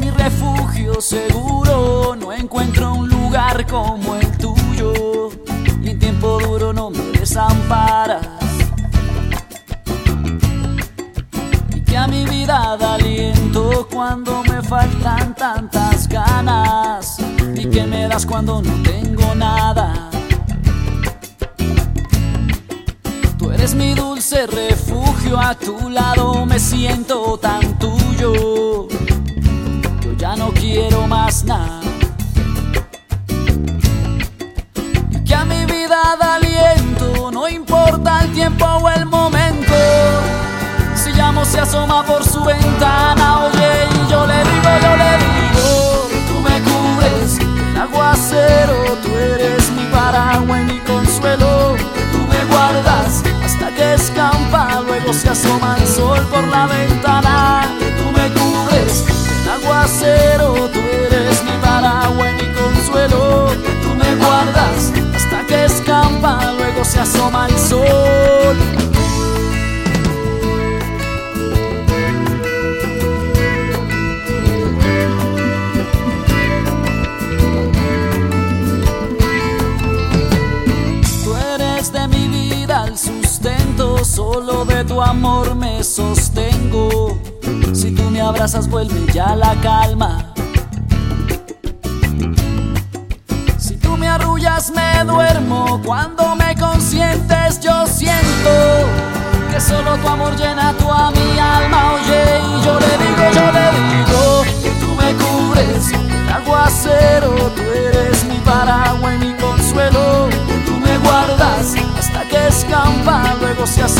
mi refugio seguro, no encuentro un lugar como el tuyo. Y en tiempo duro no me desamparas. Y que a mi vida da aliento cuando me faltan tantas ganas. Y que me das cuando no tengo nada. Tú eres mi dulce refugio, a tu lado me siento tan tuyo se asoma por su ventana, oye, y yo le digo, yo le digo, tú me cubres el aguacero, tú eres mi paraguas mi consuelo, tú me guardas hasta que escampa, luego se asoma el sol por la ventana, tú me cubres el aguacero, tú eres mi paraguas mi consuelo, tú me guardas hasta que escampa, luego se asoma el sol. Solo de tu amor me sostengo. Si tú me abrazas, vuelve ya la calma. Si tú me arrullas, me duermo. Cuando me consientes, yo siento que solo tu amor llena toda mi alma. Oye, y yo le digo, yo le digo, tú me cubres aguacero, tú eres mi paraguas y mi consuelo. Tú me guardas hasta que escampa, luego se asoma